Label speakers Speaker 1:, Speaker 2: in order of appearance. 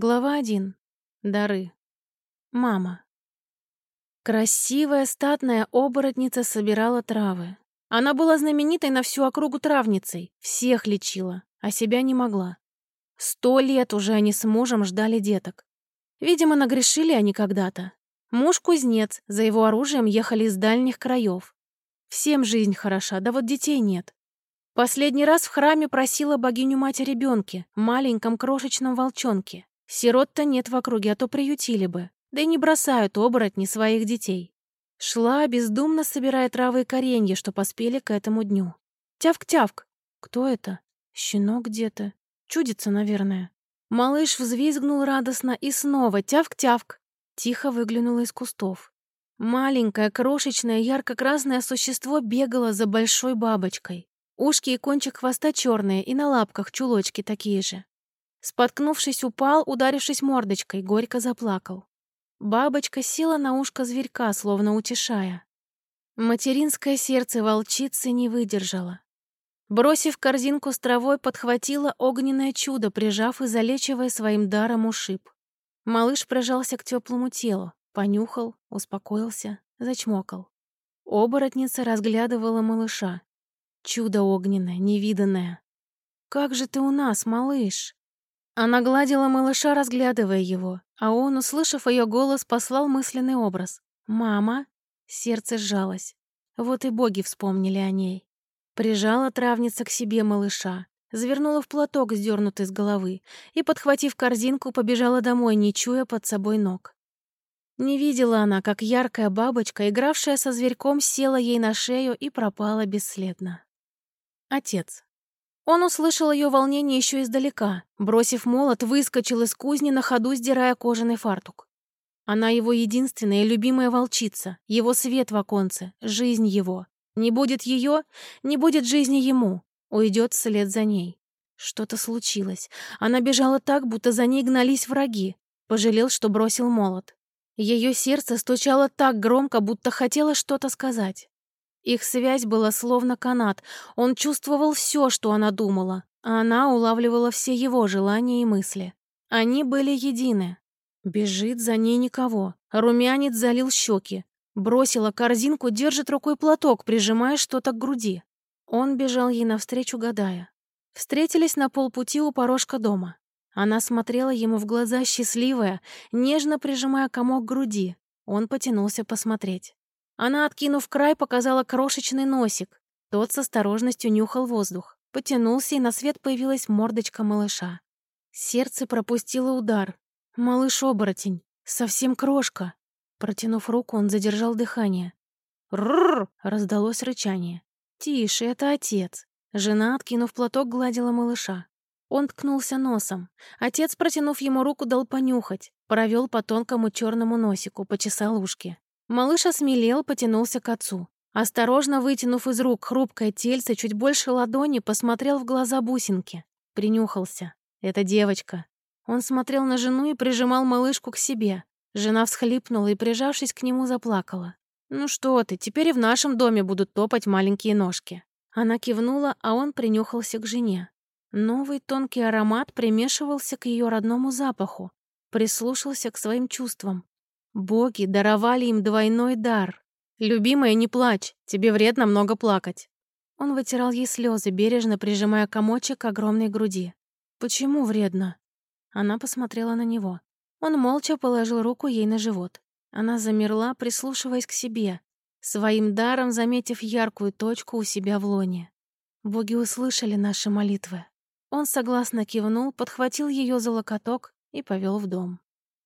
Speaker 1: Глава 1. Дары. Мама. Красивая статная оборотница собирала травы. Она была знаменитой на всю округу травницей, всех лечила, а себя не могла. Сто лет уже они с мужем ждали деток. Видимо, нагрешили они когда-то. Муж кузнец, за его оружием ехали из дальних краев. Всем жизнь хороша, да вот детей нет. Последний раз в храме просила богиню-мать о ребенке, маленьком крошечном волчонке. Сирот-то нет в округе, а то приютили бы. Да и не бросают оборотни своих детей. Шла, бездумно собирая травы и коренья, что поспели к этому дню. Тявк-тявк. Кто это? Щенок где-то. Чудится, наверное. Малыш взвизгнул радостно и снова тявк-тявк. Тихо выглянуло из кустов. Маленькое, крошечное, ярко-красное существо бегало за большой бабочкой. Ушки и кончик хвоста черные, и на лапках чулочки такие же. Споткнувшись, упал, ударившись мордочкой, горько заплакал. Бабочка села на ушко зверька, словно утешая. Материнское сердце волчицы не выдержало. Бросив корзинку с травой, подхватила огненное чудо, прижав и залечивая своим даром ушиб. Малыш прижался к теплому телу, понюхал, успокоился, зачмокал. Оборотница разглядывала малыша. Чудо огненное, невиданное. «Как же ты у нас, малыш?» Она гладила малыша, разглядывая его, а он, услышав ее голос, послал мысленный образ. «Мама?» Сердце сжалось. Вот и боги вспомнили о ней. Прижала травница к себе малыша, завернула в платок, сдернутый с головы, и, подхватив корзинку, побежала домой, не чуя под собой ног. Не видела она, как яркая бабочка, игравшая со зверьком, села ей на шею и пропала бесследно. Отец. Он услышал ее волнение еще издалека. Бросив молот, выскочил из кузни на ходу, сдирая кожаный фартук. Она его единственная любимая волчица, его свет в оконце, жизнь его. Не будет ее, не будет жизни ему. Уйдет вслед за ней. Что-то случилось. Она бежала так, будто за ней гнались враги. Пожалел, что бросил молот. Ее сердце стучало так громко, будто хотело что-то сказать. Их связь была словно канат. Он чувствовал все, что она думала, а она улавливала все его желания и мысли. Они были едины. Бежит за ней никого. Румянец залил щеки. Бросила корзинку, держит рукой платок, прижимая что-то к груди. Он бежал ей навстречу, гадая. Встретились на полпути у порожка дома. Она смотрела ему в глаза счастливая, нежно прижимая комок к груди. Он потянулся посмотреть. Она, откинув край, показала крошечный носик. Тот с осторожностью нюхал воздух. Потянулся, и на свет появилась мордочка малыша. Сердце пропустило удар. Малыш-оборотень. Совсем крошка. Протянув руку, он задержал дыхание. «Рррр!» — раздалось рычание. «Тише, это отец». Жена, откинув платок, гладила малыша. Он ткнулся носом. Отец, протянув ему руку, дал понюхать. Провел по тонкому черному носику, почесал ушки. Малыш осмелел, потянулся к отцу. Осторожно вытянув из рук хрупкое тельце чуть больше ладони, посмотрел в глаза бусинки. Принюхался. Это девочка. Он смотрел на жену и прижимал малышку к себе. Жена всхлипнула и, прижавшись к нему, заплакала. «Ну что ты, теперь и в нашем доме будут топать маленькие ножки». Она кивнула, а он принюхался к жене. Новый тонкий аромат примешивался к ее родному запаху. Прислушался к своим чувствам. Боги даровали им двойной дар. «Любимая, не плачь, тебе вредно много плакать». Он вытирал ей слезы, бережно прижимая комочек к огромной груди. «Почему вредно?» Она посмотрела на него. Он молча положил руку ей на живот. Она замерла, прислушиваясь к себе, своим даром заметив яркую точку у себя в лоне. Боги услышали наши молитвы. Он согласно кивнул, подхватил ее за локоток и повел в дом.